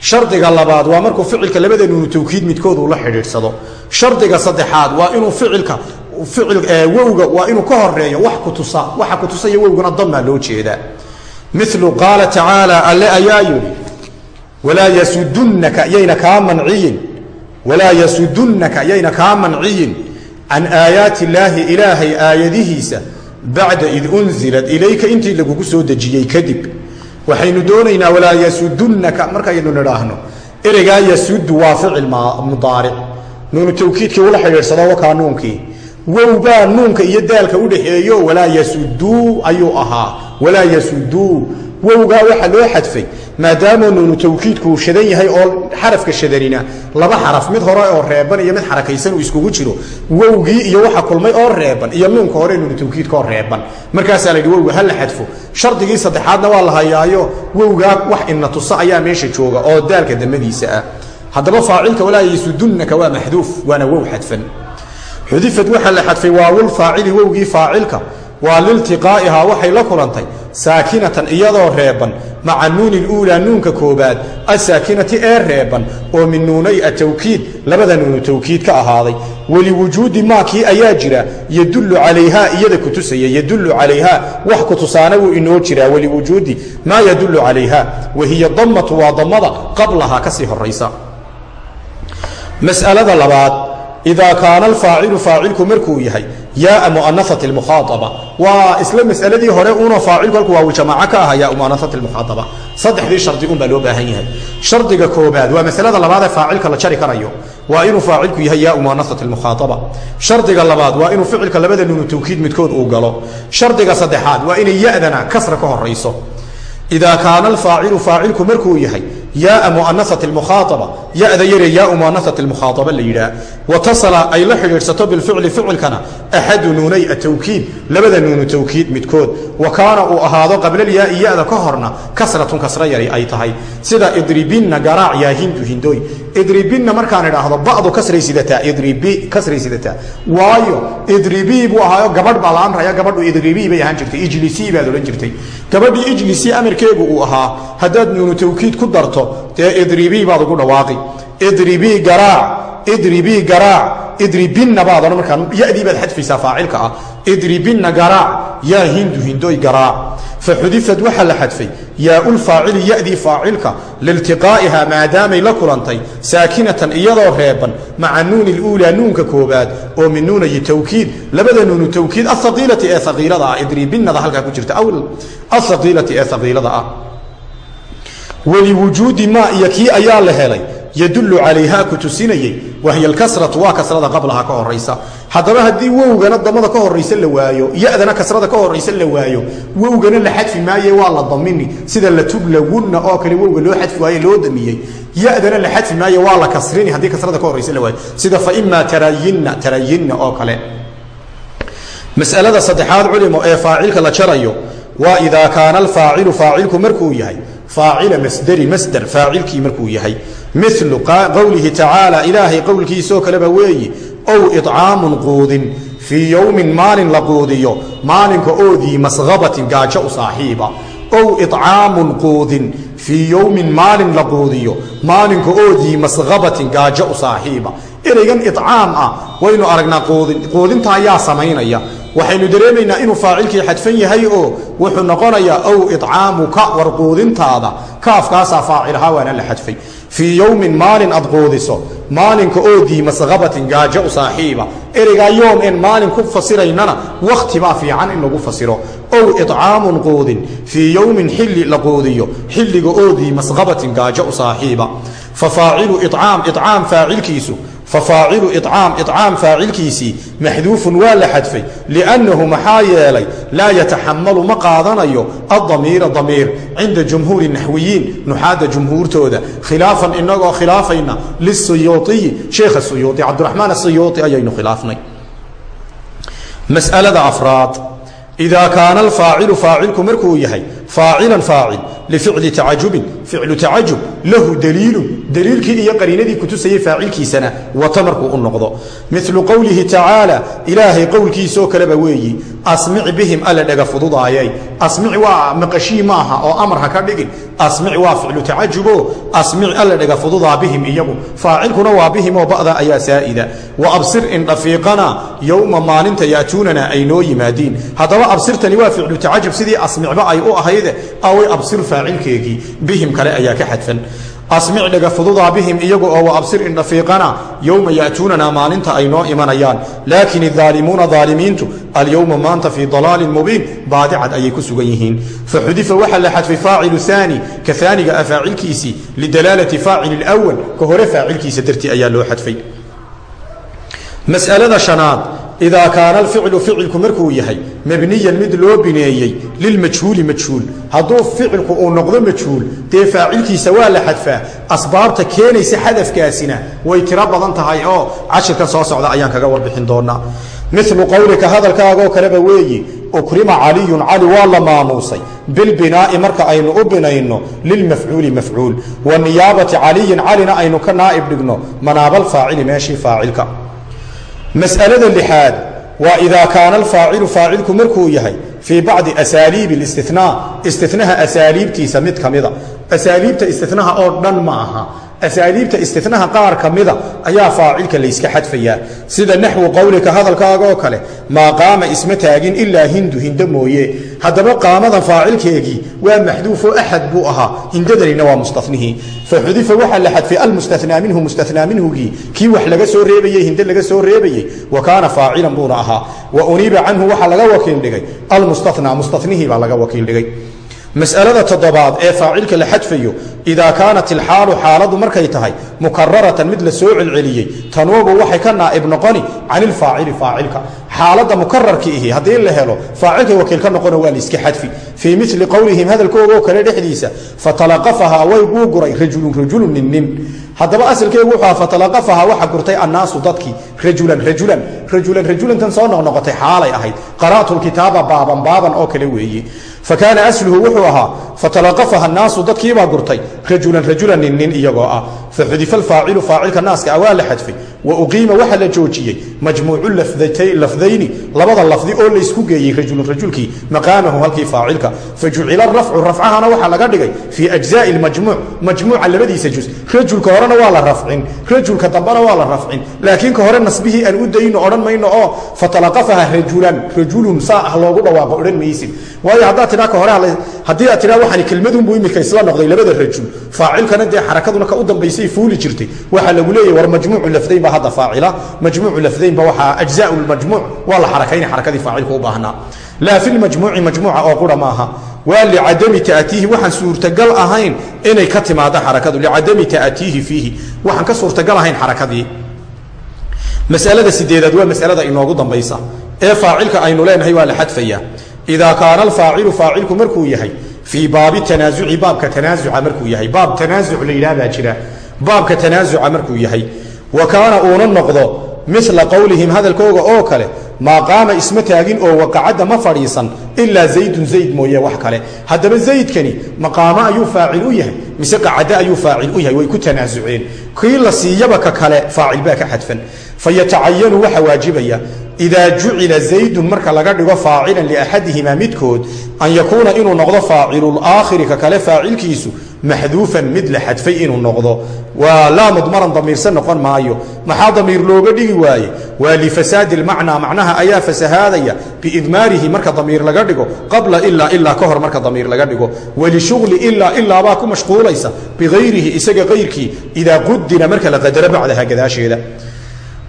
Shardiga labaad waa markuu ficilka labada nuunu tawkiid midkood uu la xidhiidhsado. Shardiga saddexaad waa inuu ficilka wowga waa inuu ka horeeyo wax kutusa waxa kutusaya wowgana damaa loo jeedaa. Milu qaala tacaala alle ayaa yidhi walaa yasudunnaka yayna kaa manciyin walaa yasudunnaka yayna kaa manciyin can aayaati illaahi ilaahay aayadihiisa bacda id unzilat ilayka intii lagugu soo dejiyey kadib. Waxaynu doonaynaa walaa yasudunnaka markaynu nidhaahno ereygaa yasudu waa ficil mudaaric. Nuunu tawkiidkii ula xidhiidhsado wakaa nuunkii. Wow baa nuunka iyo daalka u dhaxeeyo walaa yasuduu ayuu ahaa. Walaa yasuduu. Wowgaa waxaa loo xadfay maadaama nuunu tawkiidku uu shadan yahay oo xarafka shadanina laba xaraf mid hore oo reeban iyo mid xarakaysan uu iskugu jiro wowgii iyo waxa kulmay oo reeban iyo nuunka hore nuunu tawkiidkaoo reeban. Markaasaa la yidhi wowga ha la xadfo. Shardigii saddexaadna waa la hayaayo wowgaa wax ina tusa ayaa meesha jooga oo daalka damadiisa ah. Haddaba faacilka walaa yasudunnaka waa maxduuf waana wow xadfan. Xudifad waxaa la xadfay waawulfaacili wowgii faacilka waa liltiqaa'ihaa waxay la kulantay saakinatan iyadoo reeban maca nuuni luulaa nuunka koobaad asaakinati ee reeban oo min nuunay atawkiid labada nuunu tawkiid ka ahaaday. Waliwujuudi maakii ayaa jira yadullu calayhaa iyada kutusaya yadullu calayhaa wax kutusaana wuu inoo jiraa waliwujuudi maa yadullu calayha wahiya dammatu waa dammada qablahaa ka sii horaysa masalada labaad idaa kaana alfaacilu faacilku markuu yahay yaaa muanaat mukhaaaba waa isla masaladii hore uunoo faacilku halku waawljamaaco ka aha yaa muanaat mukhaaaba saddexdii shardi un baa loo baahan yahay shardiga koobaad waa masalada labaad ee faacilka la jari karayo waa inuu faacilku yahay yaa muanaat mukhaaaba shardiga labaad waa inuu ficilka labada nuunu tawkiid midkood uu galo shardiga saddexaad waa inay yadana kasra ka horayso idaa kaana alfaacilu faacilku markuu yahay yaaa muanaat mukhaaaba yada yare yaa muanaat mukhaaaba la yidhaah. Watasala ay la xidhiidhsato bilficli ficilkana axadu nuunay atawkiid labada nuunu tawkiid midkood. Wa kaana uu ahaado qablalyaai yada ka horna kasratun kasra yari ay tahay. Sida idribinna garaac yaa hindu hindooy. Idribinna markaan idhaahdo badu kasray sidataa waayo idribii buu ahaayo gabadh baa la amraya gabadhu idribii bay ahaan jirtay ijlisii baad odhan jirtay. Gabadhii ijlisii amarkeegu uu ahaa haddaad nuunu tawkiid ku darto dee idribii baad ugu dhawaaqi idribii garaac idribii garaac idribinna baad odhan markaa yadii baad xadfaysaa faacilka ah. Idribinna garaac yaa hindu hindoy garaac faxudifad waxaa la xadfay yaaulfaacili yadii faacilka liiltiqaa'iha maadaamay la kulantay saakinatan iyadoo reeban maca nuuni luulaa nuunka koobaad oo min nuunayi tawkiid labada nuunu tawkiid ahaqiilati ee haqiilada ah idribinnada halkaa ku jirta ahaqiilati ee haqiilada ah. Waliwujuudi maa iyo kii ayaa la helay yadullu calayha ku tusinayey wahiy alkasratu waa kasrada qablaha ka horaysa haddaba haddii wowgana damada ka horaysa la waayo yadana kasrada ka horaysa la waayo wowgana la xadfi maaye waa la damini. Sida latublawunna oo kale wowga loo xadfi waaye loo damiyey. Yadana la xadfi maaye waa la kasrini haddii kasrada ka horaysa la waayo. Sida faima tarayinna tarayinna oo kale. Masalada saddexaad culimo ee faacilka la jarayo waa idaa kaana milu qowlihi tacaala ilaahay qowlkiisoo kaleba weeyi ow icaamun quudin fii yowmin maalin la quudiyo maalinka oodii mashabatin gaajo u saaxiiba. Ow icaamun quudin fii yowmin maalin la quudiyo maalinka oodii mashabatin gaajo u saaxiiba. Ereygan icaam ah waynu aragnaa quudinta ayaa samaynaya waxaynu dareemaynaa inuu faacilkii xadfan yahay oo wuxuu noqonayaa ow icaamuka war quudintaada kaafkaasaa faacilhaa waana la xadfay. Fii yowmin maalin aad quudiso maalinka oodii mashabatin gaajo u saaxiiba. Ereygaa yoom en maalin ku fasiraynana wakhtibaa fiican in lagu fasiro. Ow icaamun quudin fii yowmin xilli la quudiyo xilliga oodii mashabatin gaajo u saaxiiba. Fa faacilu icaam icaam faacilkiisu fafaacilu icaam icaam faacilkiisii maxduufun waa la xadfay liannahu maxaa yeelay laa yataxamalu ma qaadanayo adamiira damiir cinda jumhuuri naxwiyiin nuxaadda jumhuurtooda khilaafan inagoo khilaafayna lisuyuuiyi sheekha suyuui cabdiraxmaan asuyuui ayaynu khilaafnay masalada afraad idaa kaana alfaacilu faacilku markuu yahay faacilan faacil lificli tacajubin ficlu tacajub lahu daliilun daliilkii iyo qariinadii kutusayay faacilkiisana wata markuu u noqdo milu qowlihi tacaala ilaahay qowlkiisoo kaleba weeyi asmic bihim alla dhega fududaayay asmic waa maqashii maaha oo amar ha ka dhigin asmic waa ficlu tacajubo asmic alla dhega fududaa bihim iyagu faacilkuna waa bihim oo ba'da ayaa saa'ida wa absir indhafiiqana yowma maalinta ya'tuunana ay noo yimaadiin haddaba absirtani waa ficlu tacajub sidii asmicba ay u ahayde away faacilkeegii bihim kale ayaa ka xadfan. Asmic dhega bihim iyagu oo wa absir indhafiiqana yowma ya'tuunana maalinta ay noo imanayaan. Laakin idaalimuuna daalimiintu alyowma maanta fii dalaalin mubiin baadicad ayay ku sugan yihiin. Faxudifa waxaa la xadfay faacilu aani ka aaniga ah lidalaalati faacili lwal ka hore faacilkiisa dartii ayaa loo xadfay. Masalada shanaad idaa kaana alficlu ficilku markuu yahay mabniyan mid loo bineeyey lilmajhuuli majhuul hadduu ficilku uu noqdo majhuul dee faacilkiisa waa la xadfaa asbaabta keenaysa xadafkaasina way tiro badan tahay oo cashirkan soo socda ayaan kaga warbixin doonaa milu qowlika hadalkaagoo kaleba weeyi ukrima caliyun cali waa la maamuusay bilbinaa'i marka aynu u binayno lilmafcuuli mafcuul wa niyaabati caliyin calina aynu ka naa'ib dhigno manaabalfaacili meeshii faacilka masalada lixaad waa idaa kaana alfaacilu faacilku markuu yahay fii bacdi asaaliibi اlistinaa istinaha asaaliibtiisa mid ka mida. Asaaliibta istinaha oo dhan ma aha asaaliibta istinaha qaar ka mida ayaa faacilka layska xadfayaa. Sida naxwu qowlika hadalkaaga oo kale maa qaama isma taagin ilaa hindu hindo mooye. Haddaba qaamadan faacilkeegii waa maxduufo axad buu ahaa hindadanina waa mustanihii faxudifa waxaa la xadfay almustanaa minhu mustanaa minhugii. Kii wax laga soo reebayey hinde laga soo reebayey wa kaana faacilan buuna ahaa. Wa uniiba canhu waxaa laga wakiil dhigay almustanaa mustanihii baa laga wakiil dhigay masalada toddobaad ee faacilka la xadfayo idaa kaanat ilxaalu xaaladu markay tahay mukararatan mid la soo celceliyey tanuubu waxay ka naa'ib noqoni can ilfaacili faacilka. Xaaladda mukararki ihi haddii la helo faacilkay wakiil ka noqono waa layska xadfi. Fii mili qowlihim hadalkoogoo kale dhexdiisa fatalaqafahaa way guu guray rajulun rajulun nin nin. Haddaba asalkeegu wuxuu aha fatalaqafahaa waxa gurtay annaasu dadkii rajulan rajulan rajulan rajulantan soo noqnoqotay xaalay ahayd qara'tu baaban baaban oo kale weeye fakaana asluhu wuxuu ahaa fatalaqafaha annaasu dadkiibaa gurtay rajulan rajulan nin nin iyagoo ah faxudifa alfaacilu faacilka naaska ah waa la xadfay wa uqiima waxa la joojiyey majmuucu lafdayni labada lafdi oo laysku geeyey rajulun rajulkii maqaamahu halkii faacilka fajucila rafcu rafcahana waxaa laga dhigay fii ajzaai lmajmuuc majmuuca labadiisa jus rajulka horena waa la rafcin rajulka dambena waa la rafcin laakiin ka hore nasbihii aan u dayno odhan mayno oo tidhaa ka hore haddii aad tidhaa waxaan kelmadunbuu imika isla noqday labada rajul faacilkana dee xarakaduna ka u dambaysay fuuli jirtay. Waxaa lagu leeyahy war majmuucu lafdayn ba hadda faacila majmuucu lafdaynba waxaa ajzaau lmajmuuc waa la xarakayna xarakadii faacilku u baahnaa. Laa fi lmajmuuci majmuuca oo qura maaha. Waa licadami ta'tiihi waxaan suurtagal ahayn inay ka timaado xarakadu licadami ta'tiihi fiihi. Waxaan ka suurtagal ahayn xarakadii. Masalada sideedaad waa masalada inoogu dambaysa. Ee faacilka aynu leenahay waa la xadfaya idaa kaana alfaacilu faacilku markuu yahay fii baabi tanaasuci baabka tanaasuca markuu yahay baab tanaasuc la yidhaah baa jira baabka tanaasuca markuu yahay wa kaana uuna noqdo mila qowlihim hadalkooga oo kale maa qaama isma taagin oo waqacadda ma fadhiisan ilaa zaydun zayd mooye wax kale. Haddaba zaydkani maqaamo ayuu faacil u yahay mise qacadde ayuu faacil u yahay way ku tanaasuceen. Kii la siiyaba ka kale faacil baa ka xadfan. Fayatacayanu waxa waajibaya idaa jucila zaydun marka laga dhigo faacilan liaxadihimaa midkood an yakuuna inuu noqdo faacilulaakhiri ka kale faacilkiisu maxduufan mid la xadfay inuu noqdo waa laa mudmaran damiirse noqon maayo maxaa damiir looga dhigi waaye waa lifasaadi lmacnaa macnaha ayaa fasahaadaya biidmaarihi marka damiir laga dhigo qabla ilaa ilaa ka hor marka damiir laga dhigo walishugli ilaa ilaabaa ku mashquulaysa bikayrihi isaga kayrkii idaa qudira marka la qadaro bacdaha gadaasheeda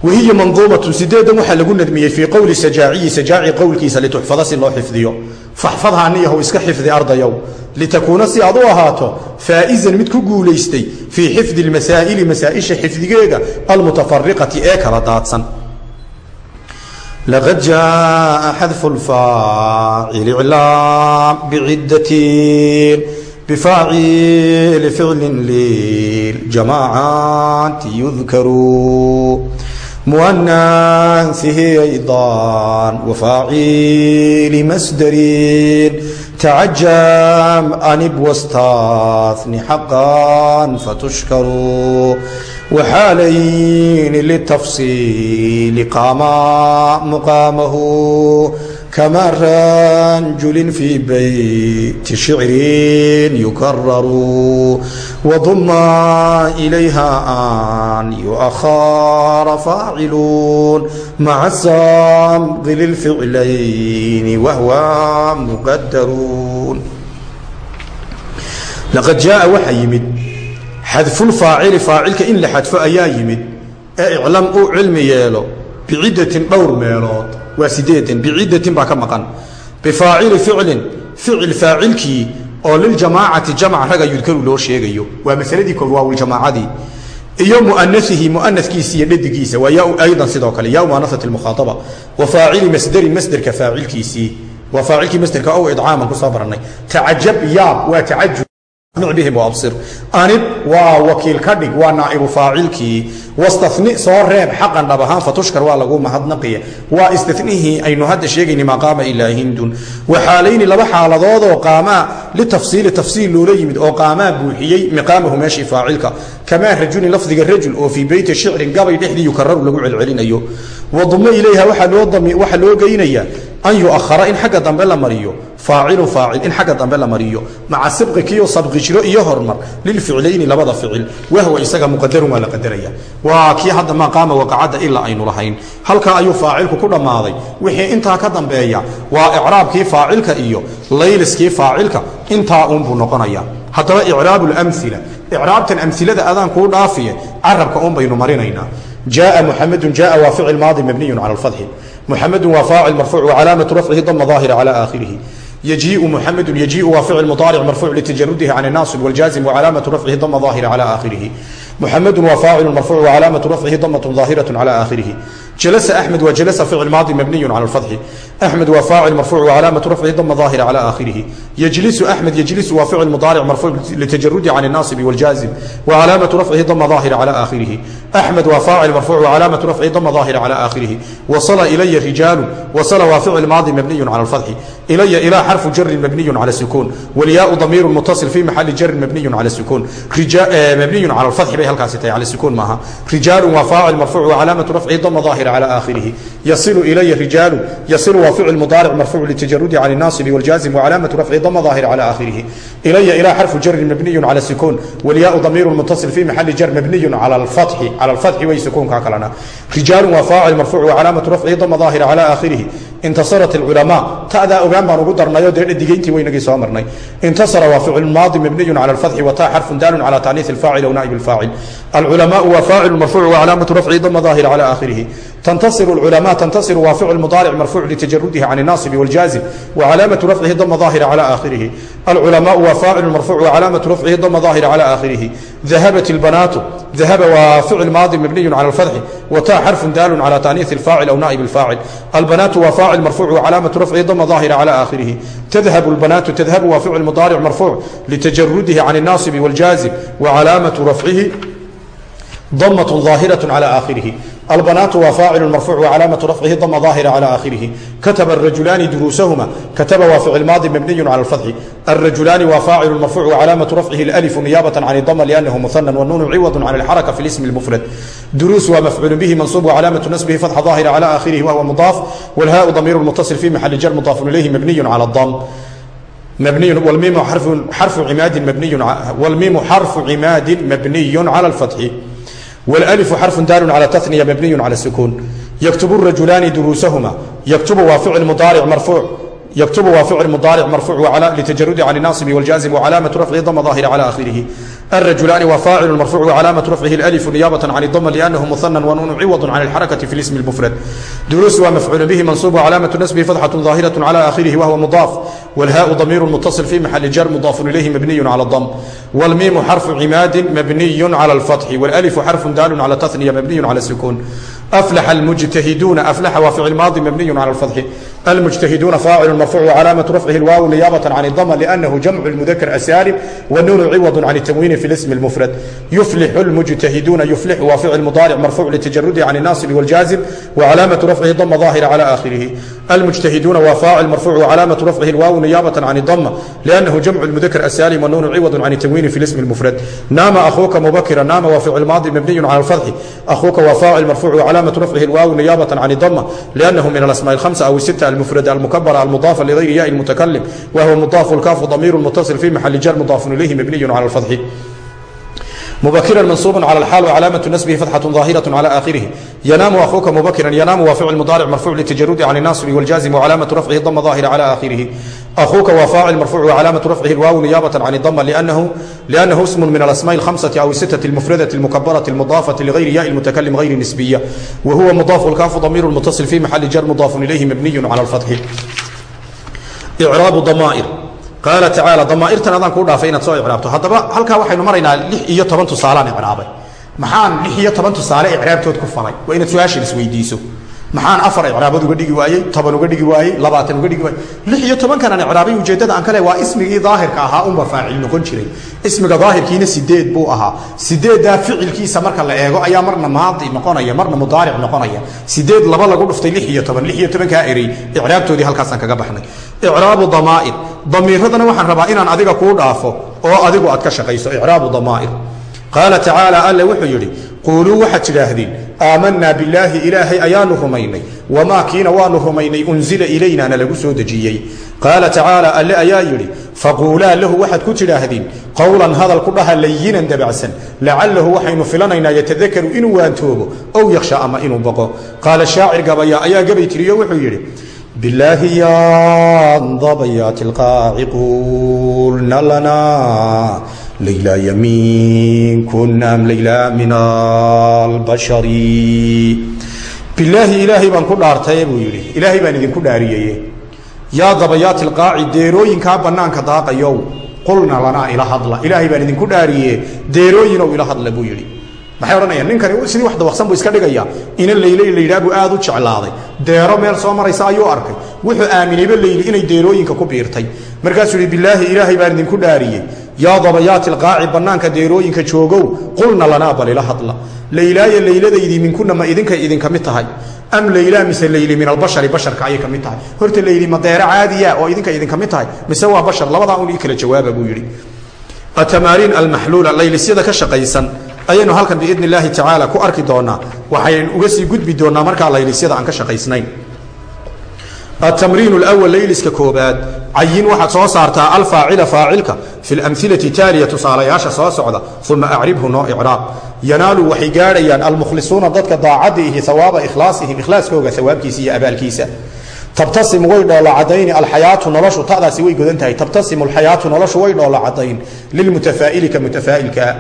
wahiya manduumatun sideedan waxaa lagu nadmiyey fii qowli sajaaciyi sajaaci qowlkiisa lituxfada si loo xifdiyo faxfadha aniyahow iska xifdi ardayow litakuuna si aad u ahaato faa'izan mid ku guulaystay fii xifdi lmasaa'ili masaa'isha xifdigeega almutafariqati ee kala daadsan laqad jaaa xadfu lfaacili iclaam bicidatin bifaacili ficlin liljamaacati yudkaruu muanansihiaydan wafaaciili masdarin. Tacajam anib wastaani xaqan fatushkaru. Waxaalayni litafsiili qaama muqaamahu كما رنجل في بيت شعر يكرر وضم إليها أن يؤخر فاعلون مع الصمد للفعلين وهو مقدرون لقد جاء waxa yimid xadفulfaacili faacilka in la xadfo ayaa yimid ee iclam uu cilmi yeelo bicidatin dhowr meelood waa sideedan bicidatin baa ka maqan. Bifaacili ficlin ficil faacilkii oo liljamaacati jamc raga yudkaru loo sheegayo. Waa masaladii kood waawljamaacadii iyo muanaihi muanakiisa iyo dhadigiisa waa ya aydan sidoo kale ya muanasat mukhaaaba wa faacili masderin masderka faacilkiisii. Waa faacilkii masderka ow idcaaman ku soo baranay. Tacajab yaab waa tacajub bihim absir. Anib waa wakiil ka dhig waa naaibu faacilkii. Wastani soo reeb xaqan dhab ahaan fatushkar waa lagu mahadnaqiya waa istinihii aynu hadda sheegayni maa qaama ilaa hindun. Waxaalayni laba xaaladoodoo qaamaa litafsiili tafsiil loola yimid oo qaamaa buuxiyey miqaamahu meeshii faacilka. Kamaa rajulin lafdiga rajul oo fii beyti shicrin gabay dhexdii yukararu lagu celcelinayo. Wadumo ilayha waxaa loo geynaya an yuahara in xagga dambe la mariyo faacilun faacil in xagga dambe la mariyo maca sibqi kiyo sabqi jiro iyo hormar lilficlayni labada ficil wahwa isaga muqadarun waa la qadaraya waa kii hadda maa waqacadda ilaa aynu lahayn halkaa ayuu faacilku ku dhammaaday wixii intaa ka dambeeya waa icraabkii faacilka iyo layliskii faacilka intaa uunbuu noqonaya haddaba icraabu lamila icraabtan amilada adaan kuu dhaafiye carabka un baynu marinaynaa jaaa muxamedun jaaa waa ficil maadi mabniyun cala alfatxi muxamedun waa faacil marfuuc wacalaamatu rafcihi dama daahira cala aakhirihi يجيء محمد يجيء وفعل مضارع مرفوع لتجرده عن الناصب والجازم وعلامة رفعه ضمة ظاهرة على آخره محمد وفاعل مرفوع وعلامة رفعه ضمة ظاهرة على آخره جلس أحمد وجلس فعل ماضي مبني على الفتح أحمد وفاعل مرفوع وعلامة رفعه ضم ظاهر على آخره يجلس أحمد يجلس وفعل مضارع مرفوع لتجرد عن الناصب والجازم وعلامة رفعه ضم ظاهر على آخره أحمد وفاعل مرفوع وعلامة رفعه ضم ظاهر على آخره وصل إلي رجال وصل وفعل ماضي مبني على الفتح إلي إلى حرف جر مبني على السكون والياء ضمير متصل في محل جر مبني على السكون رجال مبني على الفتح بها الكاسيتي على السكون معها رجال وفاعل مرفوع وعلامة رفعه ضم ظاهر على آخره يصل إلي رجال يصل وفعل مضارع مرفوع للتجرد عن الناصب والجازم وعلامة رفعه ضم ظاهر على آخره إلي إلى حرف جر مبني على السكون والياء ضمير متصل في محل جر مبني على الفتح على الفتح ويسكون كاكلنا رجال وفاعل مرفوع وعلامة رفعه ضم ظاهر على آخره انتصرت العلماء تأذى أبان بان ugu darnayo dee dhigayntii waynagii soo marnay انتصر وفعل ماضي مبني على الفتح وتاء حرف دال على تانيث الفاعل أو نائب الفاعل العلماء وفاعل مرفوع وعلامة رفعه ضم ظاهر على آخره تنتصر العلماء تنتصر وفعل مضارع مرفوع لتجرده عن الناصب والجازم وعلامة رفعه ضم ظاهر على آخره العلماء وفاعل مرفوع وعلامة رفعه ضم ظاهر على آخره ذهبت البنات ذهب وفعل ماضي مبني على الفتح وتاء حرف دال على تانيث الفاعل أو نائب الفاعل البنات وفاعل مرفوع وعلامة رفعه ضم ظاهر على آخره تذهب البنات تذهب وفعل مضارع مرفوع لتجرده عن الناصب والجازم وعلامة رفعه ضمة ظاهرة على آخره البنات وفاعل مرفوع وعلامة رفعه ضم ظاهر على آخره كتب الرجلان دروسهما كتب وفعل ماضي مبني على الفتح الرجلان وفاعل مرفوع وعلامة رفعه الألف نيابة عن الضم لأنه مثنى والنون عوض عن الحركة في الاسم المفرد دروس ومفعول به منصوب وعلامة نسبه فتح ظاهر على آخره وهو مضاف والهاء ضمير متصل في محل جر مضاف إليه مبني على الضم مبني والميم حرف حرف عماد مبني والميم حرف عماد مبني على الفتح والالف حرف دال على تثنيه مبني على السكون يكتب الرجلان دروسهما يكتب وفعل مضارع مرفوع يكتب وفعل مضارع مرفوع وعلى لتجرد عن الناصب والجازم وعلامة رفعه ضم ظاهر على آخره الرجلان وفاعل مرفوع وعلامة رفعه الألف نيابة عن الضم لأنه مثنى ونون عوض عن الحركة في الاسم المفرد دروس ومفعول به منصوب وعلامة نسبه فتحة ظاهرة على آخره وهو مضاف والهاء ضمير متصل في محل جر مضاف إليه مبني على الضم والميم حرف عماد مبني على الفتح والألف حرف دال على تثنية مبني على السكون أفلح المجتهدون أفلح وفعل ماضي مبني على الفتح المجتهدون فاعل مرفوع وعلامة رفعه الواو نيابة عن الضمة لأنه جمع المذكر السالم والنون عوض عن التموين في الاسم المفرد يفلح المجتهدون يفلح وفعل مضارع مرفوع لتجرده عن الناصب والجازم وعلامة رفعه ضمة ظاهرة على آخره المجتهدون وفاعل مرفوع وعلامة رفعه الواو نيابة عن الضمة لأنه جمع المذكر السالم والنون عوض عن التموين في الاسم المفرد نام أخوك مبكرا نام وفعل ماضي مبني على الفتح أخوك وفاعل مرفوع وعلامة رفعه الواو نيابة عن الضمة لأنه من الأسماء الخمسة أو الستة المفردة المكبرة المضافة لغير ياء المتكلم وهو مضاف الكاف ضمير متصل في محل جر مضاف إليه مبني على الفتح مبكرا منصوب على الحال وعلامة نسبه فتحة ظاهرة على آخره ينام أخوك مبكرا ينام وفعل مضارع مرفوع للتجرد عن الناصب والجازم وعلامة رفعه ضم ظاهرة على آخره أخوك وفاعل مرفوع وعلامة رفعه الواو نيابة عن الضمة لأنه لأنه اسم من الأسماء الخمسة أو الستة المفردة المكبرة المضافة لغير ياء المتكلم غير نسبية وهو مضاف الكاف ضمير المتصل في محل جر مضاف إليه مبني على الفتح إعراب ضمائر qaala tacaala damaairtan adaan kuu dhaafay inaad soo icraabto haddaba halkaa waxaynu maraynaa lix iyo toban tusaalaan icraabay maxaan lix iyo toban tusaale icraabtood ku falay waa inaad su'aashan isweydiiso maxaan afar icraabad uga dhigi waayey toban uga dhigi waayey labaatan uga dhigi waayey. Lix iyo tobankan aan ujeeddada aan ka le waa ismigii daahirka ahaa unba faacil noqon jiray. Ismiga daahirkiina sideed buu ahaa. Sideeddaa ficilkiisa marka la eego ayaa marna maadi noqonaya marna mudaaric noqonaya. Sideed laba lagu dhuftay lix iyo toban. Lix iyo tobankaa erey icraabtoodii halkaasaan kaga baxnay. Icraabu damaa'ir. Damiiradana waxaan rabaa inaan adiga kuu dhaafo oo adigu aad ka shaqayso. Icraabu damaa'ir. Qaala tacaala alle wuxuu yidhi quuluu waxaad tidhaahdeen aamanaa bilaahi ilaahay ayaanu rumaynay wamaa kiina waanu rumaynay unzila ilaynaana lagu soo dejiyey. Qaala tacaala alle ayaa yidhi faquulaa lahu waxaad ku tidhaahdiin qowlan hadal ku dhaha layinan dabacsan lacalahu waxaynu filanaynaa yatadakaru inuu waantoobo ow yakhsha ama inuu boqo. Qaala shaacir gabayaa ayaa gabay tiriyo? Wuxuu yidhi bilaahi ya dabayaa tilqaaci quulna lana. ليلى يمين كنا أم ليلى من البشر بالله إلهي بان كل أرتيب ويري إلهي بان إذن كل أريي يا ضبيات القاع ديروين كابنان كذاق يوم قلنا لنا إلى هضلة إلهي بان إذن كل أريي ديروين إلى هضلة بويري maxay odhanayaan ninkani sidii wax dawaqsan buu iska dhigaya ina layle la yidhaha buu aad u jeclaaday deero meel soo maraysa ayuu arkay wuxuu aaminayba layli inay deerooyinka ku biirtay markaasuu yihi bilaahi ilaahay baan idinku dhaariyey yaa dabayaati lqaaci bannaanka deerooyinka joogow qulna lanaa balila hadla. Laylaayo layladaydii minkuna ma idinkay idinka mid tahay. Am laylaa mise layli min albashari basharka ayay ka mid tahay. Horta layli ma deero caadiya oo idinka idinka mid tahay mise waa bashar. Labadaa un ii kala jawaaba buu yidhi. Atamaariin almaxluula laylisyada ka shaqaysan ayaynu halkan biidn illaahi tacaala ku arki doonaa. Waxaynu uga sii gudbi doonaa markaa laylisyada aan ka shaqaysnayn atamriin اwl layliska koobaad cayin waxaad soo saartaa alfaacila faacilka fi اlamilai taaliya tusaalayaasha soo socda uma acribhu noo icraab yanaalu waxay gaadhayaan almukhlisuuna dadka daacadda ihi awaaba ikhlaasihim ikhlaaskooga awaabkiisa iyo abaalkiisa tabtasimu way dhoolocadayn alxayaatu noloshu tadaasi way godan tahay tabtasimu alxayaatu noloshu way dhoolocadayn lilmutafaa'ilika mutafaa'ilkaa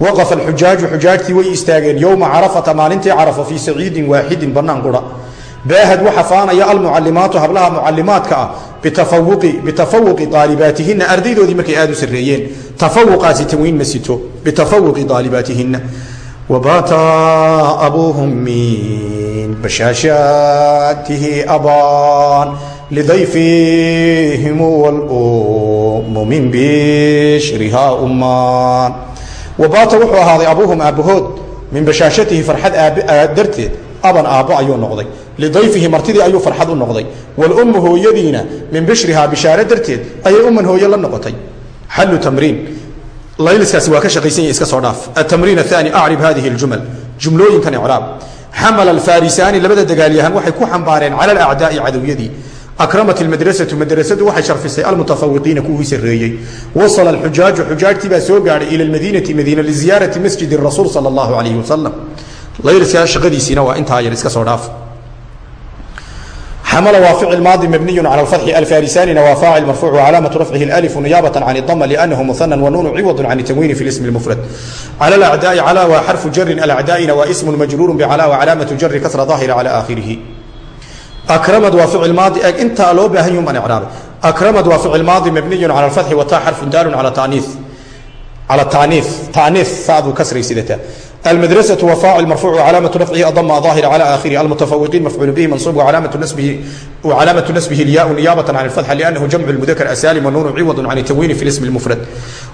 waqafa alxujaaju xujaajtii way istaageen yowma carafata maalintii carafo fii saciidin waaxidin bannaan qura baahad waxa faanaya almucalimaatu hablaha mucalimaadka ah bitafawuqi aalibaatihina ardaydoodii markay aad u sarreeyeen. Tafawuqaasi tanwiin ma sito bitafawuqi aalibaatihina wabata abuuhum min bashaashaatihi abaan lidayfihim wlummu min bishriha ummaan. Wabata wuxuu ahaaday abuuhum aabbahood min bashaashatihi farxad darteed aban aabbo ayuu noqday. Lidayfihi martidii ayuu farxad u noqday. Walummu hooyadiina min bishrihaa bishaare darteed ayay umman hooye la noqotay. Xallu tamriin. Layliskaasi waa ka shaqaysan yahi iska soo dhaaf. Atamriin athani acrib hadihi aljumal. Jumlooyinkan icraab xamala alfarisaani labada dagaalyahan waxay ku xambaareen cala alacdaai cadowyadii akramat almadrasatu madrasadu waxay sharfisay almutafawiqiina kuwii sarreeyey. Wasala alxujaaju xujaajtii baa soo gaadhay ila almadiinati madiina liziyaarati masjidi rasuul sala allahu calayhi wasalam layrskaa shaqadiisiina waa intaa yar iska soo dhaaf. Xamala waa ficil maadi mabniyu cala alfatxi alfarisanina waa faacil marfuuc calaamatu rafcihi alalifu niyaabata can dama liannahu muhanan wanuunu ciwadu can tamwiini fi lismi lmufrad cala alacdaai cala waa xarfu jarin alacdaa'ina waa ismun majruurun bicala wa calaamatu jari kasra daahira cala aakhirihi. Akramad waa ficil maadi eeg intaa loo baahan yuman icraabay akramad waa ficil maadi mabniyun cala alfatxi wataa xarfun daalun cala taniif cala taniif taniif saaduu kasray sidataa سيدته المدرسة وفاعل مرفوع وعلامة رفعه أضم ظاهر على آخره المتفوقين مفعول به منصوب وعلامة نسبه وعلامة نسبه الياء نيابة عن الفتح لأنه جمع المذكر السالم والنون عوض عن التنوين في الاسم المفرد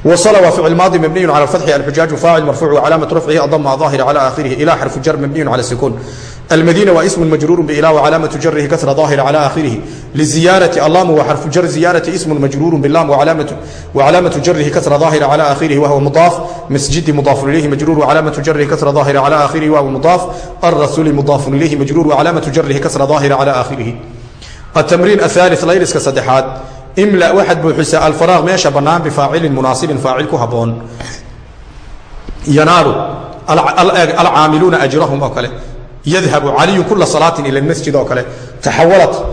وصل وفعل ماضي مبني على الفتح الحجاج فاعل مرفوع وعلامة رفعه أضم ظاهر على آخره إلى حرف جر مبني على السكون المدينة واسم مجرور بإلى وعلامة جره كسر ظاهر على آخره للزيارة اللام وحرف جر زيارة اسم مجرور باللام وعلامة وعلامة جره كسر ظاهر على آخره وهو مضاف مسجد مضاف إليه مجرور وعلامة جره كسر ظاهر على آخره وهو مضاف الرسول مضاف إليه مجرور وعلامة جره كسر ظاهر على آخره التمرين الثالث ليلس كصدحات املأ واحد بحساء الفراغ ماشى بنام بفاعل مناسب فاعل كهبون ينال العاملون أجرهم أو كله يذهب علي كل صلاة إلى المسجد أو كله تحولت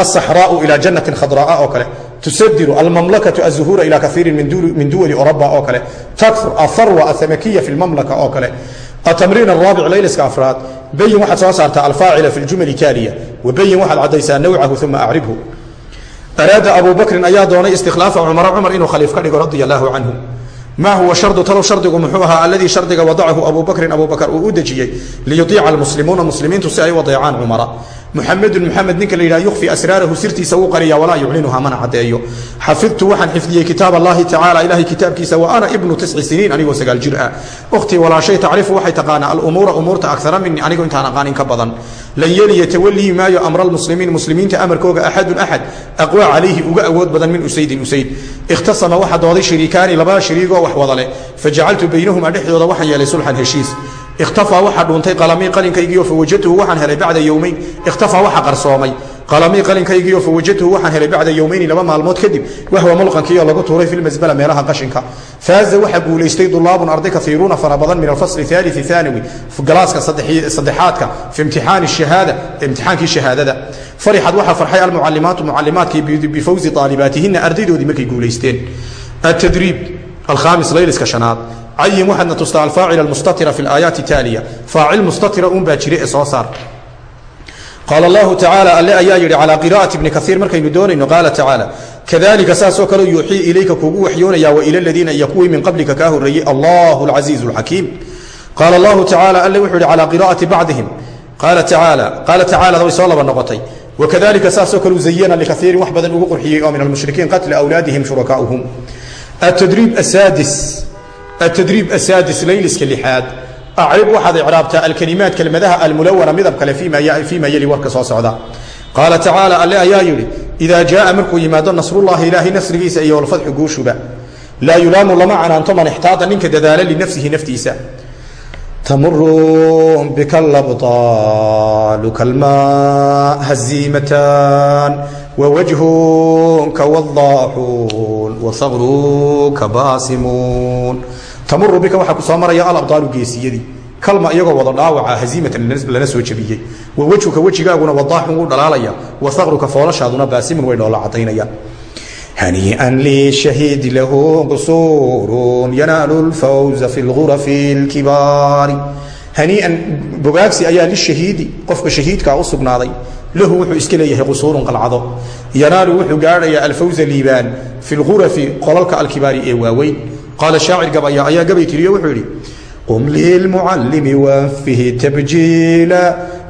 الصحراء إلى جنة خضراء أو كله تسدر المملكة الزهور إلى كثير من دول, من دول أوروبا أو كله تكثر الثروة السمكية في المملكة أو كله التمرين الرابع ليلس كأفراد بين واحد صارت الفاعل في الجمل التالية وبين واحد عديسان نوعه ثم أعربه أراد أبو بكر أيا دوني استخلاف عمر عمر إنه خليفة رضي الله عنه ma huwa shardu talow shardigu? Muxuu ahaa aladii shardiga wadacahu abubakrin abubakar uu u dejiyey liyuiica almuslimuuna muslimiintu si ay u adeecaan cumara muxamedun muxamed ninka la yidhaha yukfi asraarahu sirtiisa wuu qariya walaa yuclinuhaa mana caddeeyo. Xafidtu waxaan xifdiyey kitaab allahi tacala ilaahay kitaabkiisa wa ana ibnu tisci siniin anigoo sagaal jir ah. Ukhtii walaashay tacrifu waxay taqaanaa alumuura umuurta agara mini anigoo intaan aqaan in ka badan. Lan yeliya tawalii maayo amraalmuslimiin muslimiinta amarkooga axadun axad aqwa calayhi uga awood badan min usaydin usayd. Ikhtasama waxaa dooday shiriikaani labaa shiriigoo wax wada leh fa jacaltu baynahuma dhexdooda waxaan yeelay sulxan heshiis ikhtaaa waxaa dhuuntay qalamii qalinkaygii fawajatuhu waxaan helay bacda yowmayn ikhtaaa waxa qarsoomay qalamii qalinkaygii fawajatuhu waxaan helay bacda yowmayni laba maalmood kadib wahwa mulqankiioo lagu tuuray filmasbala meelaha qashinka faaza waxaa guulaystay dulaabun arday kaiiruuna fara badan min alfasli thaali aanawi galaaska saddexaadka fi imtixaani shahaada imtixaankii shahaadada farixad waxaa farxay almucalimaatu mucalimaadkii bifawzi aalibaatihina ardaydoodii markay guulaysteen atadriib alkhaamis layliska shanaad cayin waxaadna tustaa alfaacil almustatira fi alaayaati taaliya faacil mustatira unbaa jira ee soo saar qaala allahu tacaala alle ayaa yidhi calaa qiraa'ati bni kaiir markaynu doonayno qaala tacaala kadalika saasoo kale yuuxii ilayka kuugu waxyoonayaa waila ladiina iyo kuwii min qablika kaa horreeyey allahu alcasiizu alxakiim qaala allahu tacaala alle wuxuu yidhi calaa qiraa'ati bacdihim qaala tacaala qaala tacaalada way soo laba noqotay wakadalika saasoo kale zayana likaiirin wax badan ugu qurxiyey oo min almushrikiin qatla awlaadihim shurakaa'uhum atadriib asaadis atadriib asaadis layliska lixaad acrib waxaad icraabtaa alkalimaat kelmadaha almulawana midab kale fii ma yeli warka soo socda qaala tacaala alle ayaa yidhi idaa jaaa markuu yimaado nasrullahi ilaahay nasrigiisa iyo walfadxu guushuba laa yulaamu lama canaanto man ixtaada ninka dadaala linafsihi naftiisa tamuru bika labdaalu kalmaa haziimatan wawajhuka wadaaxuun wasaqruka baasimuun tamuru bika waxaa ku maraya alabdaalu geesiyadii kalma iyagoo wada dhaawaca haziimatan lana soo jabiyey wa wejhuka wejigaaguna wadaaxun wuu dhalaalaya wasaqruka foolashaaduna baasimun way dhoola cadaynayaan hanii'an lishahiidi lahu qusuurun yanaalu lfawza fi lgurafi lkibaari hanii'an bogaagsi ayaa lishahiidi qofka shahiidkaa u sugnaaday lahu wuxuu iska leeyahay qusuurun qalcado. Yanaalu wuxuu gaadhayaa alfawza liibaan fi lgurafi qolalka alkibaari ee waaweyn. Qaala shaacir gabaya ayaa gabay tiriyo wuxuu yidhi qum lilmucallimi wafihi tabjiila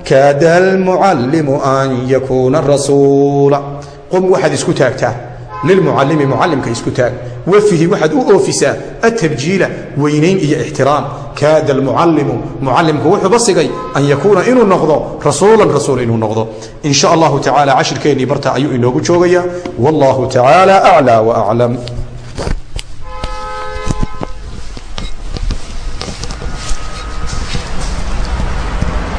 kaada almucallimu an yakuuna rasuula. Qum waxaad isku taagtaa. Lilmucalimi mucalimka isku taag. Wafihi waxaad u oofisaa atabjiila weynayn iyo ixtiraam kaada almucallimu mucalimku wuxuu basigay an yakuuna inuu noqdo rasuulan rasuul inuu noqdo. In sha allahu tacaala cashirkeennii barta ayuu inoogu joogayaa wallahu tacaala aclaa waaclam